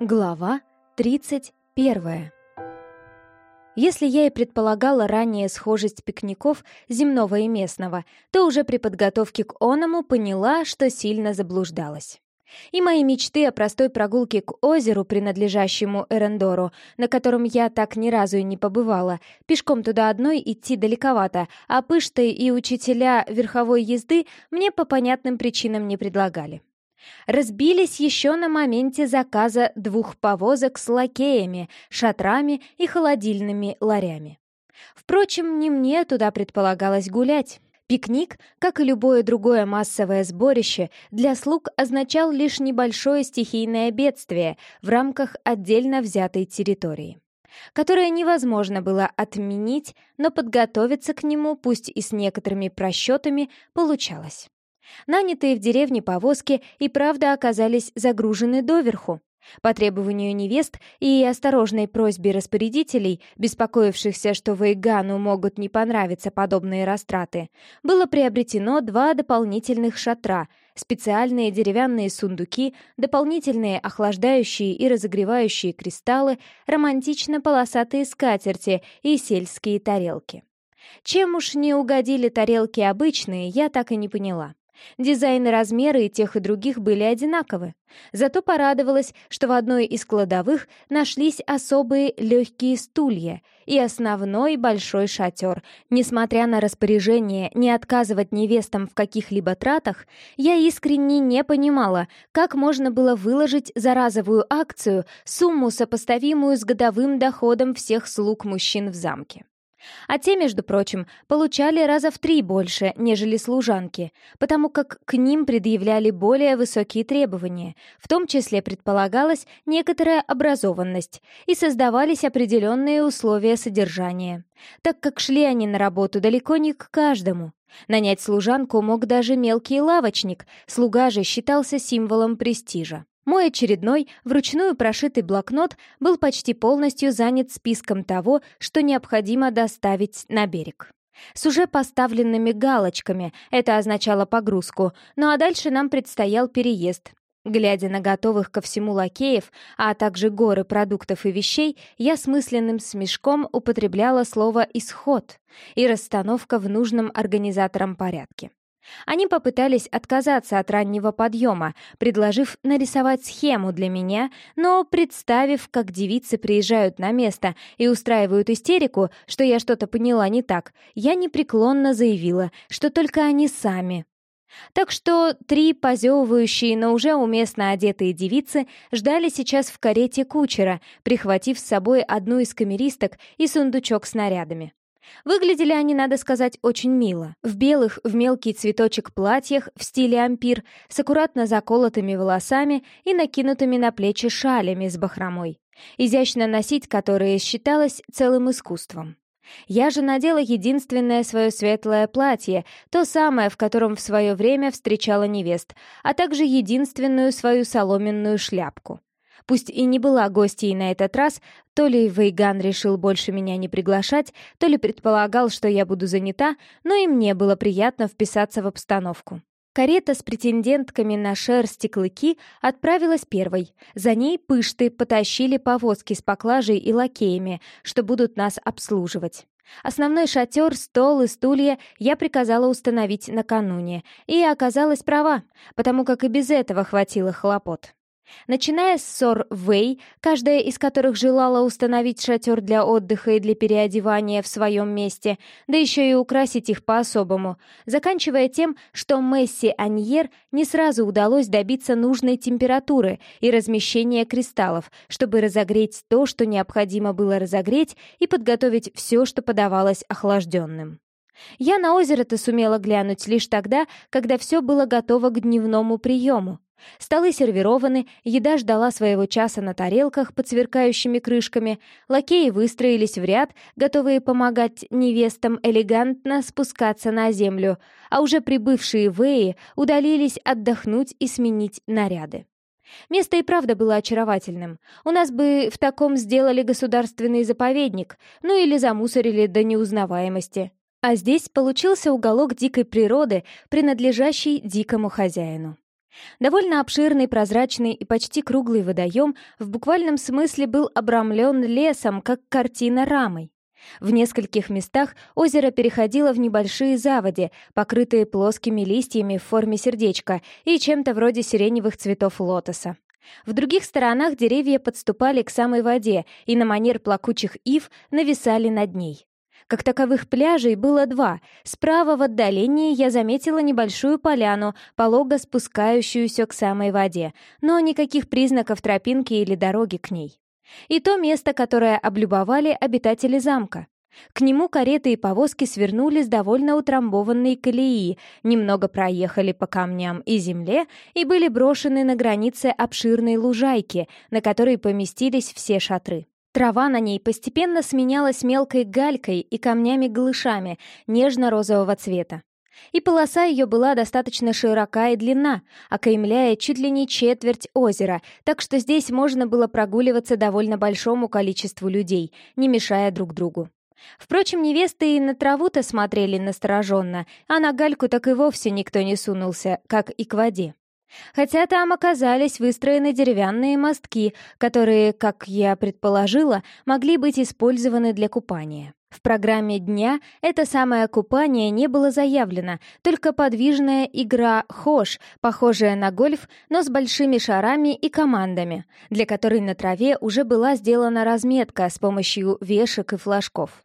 Глава 31. Если я и предполагала ранее схожесть пикников земного и местного, то уже при подготовке к оному поняла, что сильно заблуждалась. И мои мечты о простой прогулке к озеру, принадлежащему Эрендору, на котором я так ни разу и не побывала, пешком туда одной идти далековато, а пышты и учителя верховой езды мне по понятным причинам не предлагали разбились еще на моменте заказа двух повозок с лакеями, шатрами и холодильными ларями. Впрочем, не мне туда предполагалось гулять. Пикник, как и любое другое массовое сборище, для слуг означал лишь небольшое стихийное бедствие в рамках отдельно взятой территории, которое невозможно было отменить, но подготовиться к нему, пусть и с некоторыми просчетами, получалось. Нанятые в деревне повозки и правда оказались загружены доверху. По требованию невест и осторожной просьбе распорядителей, беспокоившихся, что Вейгану могут не понравиться подобные растраты, было приобретено два дополнительных шатра, специальные деревянные сундуки, дополнительные охлаждающие и разогревающие кристаллы, романтично полосатые скатерти и сельские тарелки. Чем уж не угодили тарелки обычные, я так и не поняла. Дизайн и размеры и тех и других были одинаковы. Зато порадовалась, что в одной из кладовых нашлись особые легкие стулья и основной большой шатер. Несмотря на распоряжение не отказывать невестам в каких-либо тратах, я искренне не понимала, как можно было выложить за разовую акцию сумму, сопоставимую с годовым доходом всех слуг мужчин в замке. А те, между прочим, получали раза в три больше, нежели служанки, потому как к ним предъявляли более высокие требования, в том числе предполагалась некоторая образованность, и создавались определенные условия содержания, так как шли они на работу далеко не к каждому. Нанять служанку мог даже мелкий лавочник, слуга же считался символом престижа. Мой очередной, вручную прошитый блокнот был почти полностью занят списком того, что необходимо доставить на берег. С уже поставленными галочками это означало погрузку, ну а дальше нам предстоял переезд. Глядя на готовых ко всему лакеев, а также горы продуктов и вещей, я с мысленным смешком употребляла слово «исход» и расстановка в нужном организатором порядке. Они попытались отказаться от раннего подъема, предложив нарисовать схему для меня, но, представив, как девицы приезжают на место и устраивают истерику, что я что-то поняла не так, я непреклонно заявила, что только они сами. Так что три позевывающие, но уже уместно одетые девицы ждали сейчас в карете кучера, прихватив с собой одну из камеристок и сундучок с нарядами. Выглядели они, надо сказать, очень мило. В белых, в мелкий цветочек платьях в стиле ампир, с аккуратно заколотыми волосами и накинутыми на плечи шалями с бахромой, изящно носить которые считалось целым искусством. Я же надела единственное свое светлое платье, то самое, в котором в свое время встречала невест, а также единственную свою соломенную шляпку. Пусть и не была гостьей на этот раз, то ли Вейган решил больше меня не приглашать, то ли предполагал, что я буду занята, но и мне было приятно вписаться в обстановку. Карета с претендентками на шерсть и клыки отправилась первой. За ней пышты потащили повозки с поклажей и лакеями, что будут нас обслуживать. Основной шатер, стол и стулья я приказала установить накануне, и оказалась права, потому как и без этого хватило хлопот. Начиная с ссор Вэй, каждая из которых желала установить шатер для отдыха и для переодевания в своем месте, да еще и украсить их по-особому, заканчивая тем, что Месси Аньер не сразу удалось добиться нужной температуры и размещения кристаллов, чтобы разогреть то, что необходимо было разогреть, и подготовить все, что подавалось охлажденным. Я на озеро-то сумела глянуть лишь тогда, когда все было готово к дневному приему. Столы сервированы, еда ждала своего часа на тарелках под сверкающими крышками, лакеи выстроились в ряд, готовые помогать невестам элегантно спускаться на землю, а уже прибывшие веи удалились отдохнуть и сменить наряды. Место и правда было очаровательным. У нас бы в таком сделали государственный заповедник, ну или замусорили до неузнаваемости. А здесь получился уголок дикой природы, принадлежащий дикому хозяину. Довольно обширный, прозрачный и почти круглый водоем в буквальном смысле был обрамлен лесом, как картина рамой. В нескольких местах озеро переходило в небольшие заводи, покрытые плоскими листьями в форме сердечка и чем-то вроде сиреневых цветов лотоса. В других сторонах деревья подступали к самой воде и на манер плакучих ив нависали над ней. Как таковых пляжей было два. Справа в отдалении я заметила небольшую поляну, полого спускающуюся к самой воде, но никаких признаков тропинки или дороги к ней. И то место, которое облюбовали обитатели замка. К нему кареты и повозки свернули с довольно утрамбованной колеи, немного проехали по камням и земле и были брошены на границе обширной лужайки, на которой поместились все шатры. Трава на ней постепенно сменялась мелкой галькой и камнями-глышами нежно-розового цвета. И полоса ее была достаточно широка и длинна, окаймляя чуть ли не четверть озера, так что здесь можно было прогуливаться довольно большому количеству людей, не мешая друг другу. Впрочем, невесты и на траву-то смотрели настороженно, а на гальку так и вовсе никто не сунулся, как и к воде. Хотя там оказались выстроены деревянные мостки, которые, как я предположила, могли быть использованы для купания. В программе дня это самое купание не было заявлено, только подвижная игра «Хош», похожая на гольф, но с большими шарами и командами, для которой на траве уже была сделана разметка с помощью вешек и флажков.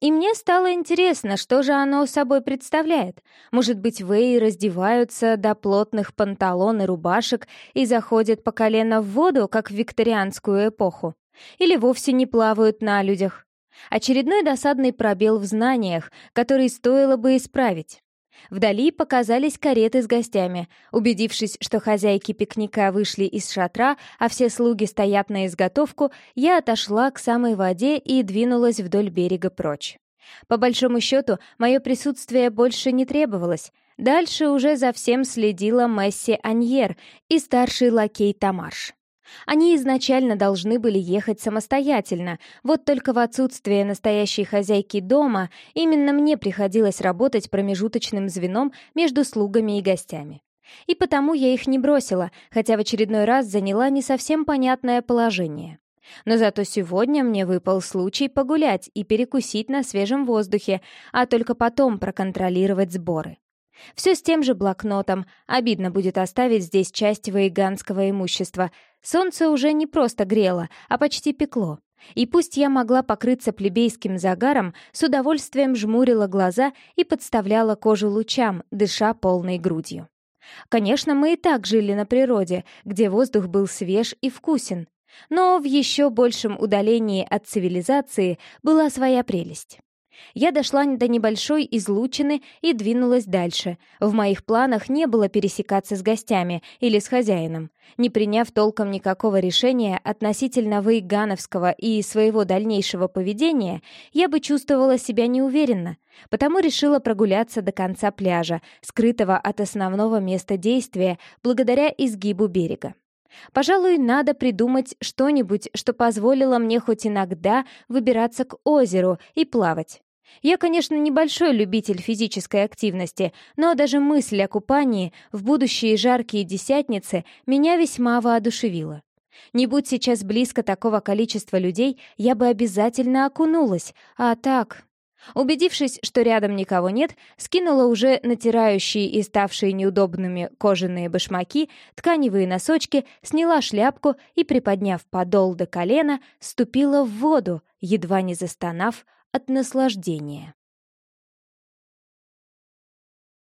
И мне стало интересно, что же оно собой представляет. Может быть, веи раздеваются до плотных панталон и рубашек и заходят по колено в воду, как в викторианскую эпоху. Или вовсе не плавают на людях. Очередной досадный пробел в знаниях, который стоило бы исправить. Вдали показались кареты с гостями. Убедившись, что хозяйки пикника вышли из шатра, а все слуги стоят на изготовку, я отошла к самой воде и двинулась вдоль берега прочь. По большому счету, мое присутствие больше не требовалось. Дальше уже за всем следила Месси Аньер и старший лакей Тамарш. Они изначально должны были ехать самостоятельно, вот только в отсутствие настоящей хозяйки дома именно мне приходилось работать промежуточным звеном между слугами и гостями. И потому я их не бросила, хотя в очередной раз заняла не совсем понятное положение. Но зато сегодня мне выпал случай погулять и перекусить на свежем воздухе, а только потом проконтролировать сборы. Все с тем же блокнотом. Обидно будет оставить здесь часть вейганского имущества. Солнце уже не просто грело, а почти пекло. И пусть я могла покрыться плебейским загаром, с удовольствием жмурила глаза и подставляла кожу лучам, дыша полной грудью. Конечно, мы и так жили на природе, где воздух был свеж и вкусен. Но в еще большем удалении от цивилизации была своя прелесть. Я дошла до небольшой излучины и двинулась дальше. В моих планах не было пересекаться с гостями или с хозяином. Не приняв толком никакого решения относительно вейгановского и своего дальнейшего поведения, я бы чувствовала себя неуверенно, потому решила прогуляться до конца пляжа, скрытого от основного места действия благодаря изгибу берега. Пожалуй, надо придумать что-нибудь, что позволило мне хоть иногда выбираться к озеру и плавать. Я, конечно, небольшой любитель физической активности, но даже мысль о купании в будущие жаркие десятницы меня весьма воодушевила. Не будь сейчас близко такого количества людей, я бы обязательно окунулась, а так... Убедившись, что рядом никого нет, скинула уже натирающие и ставшие неудобными кожаные башмаки, тканевые носочки, сняла шляпку и, приподняв подол до колена, ступила в воду, едва не застонав от наслаждения.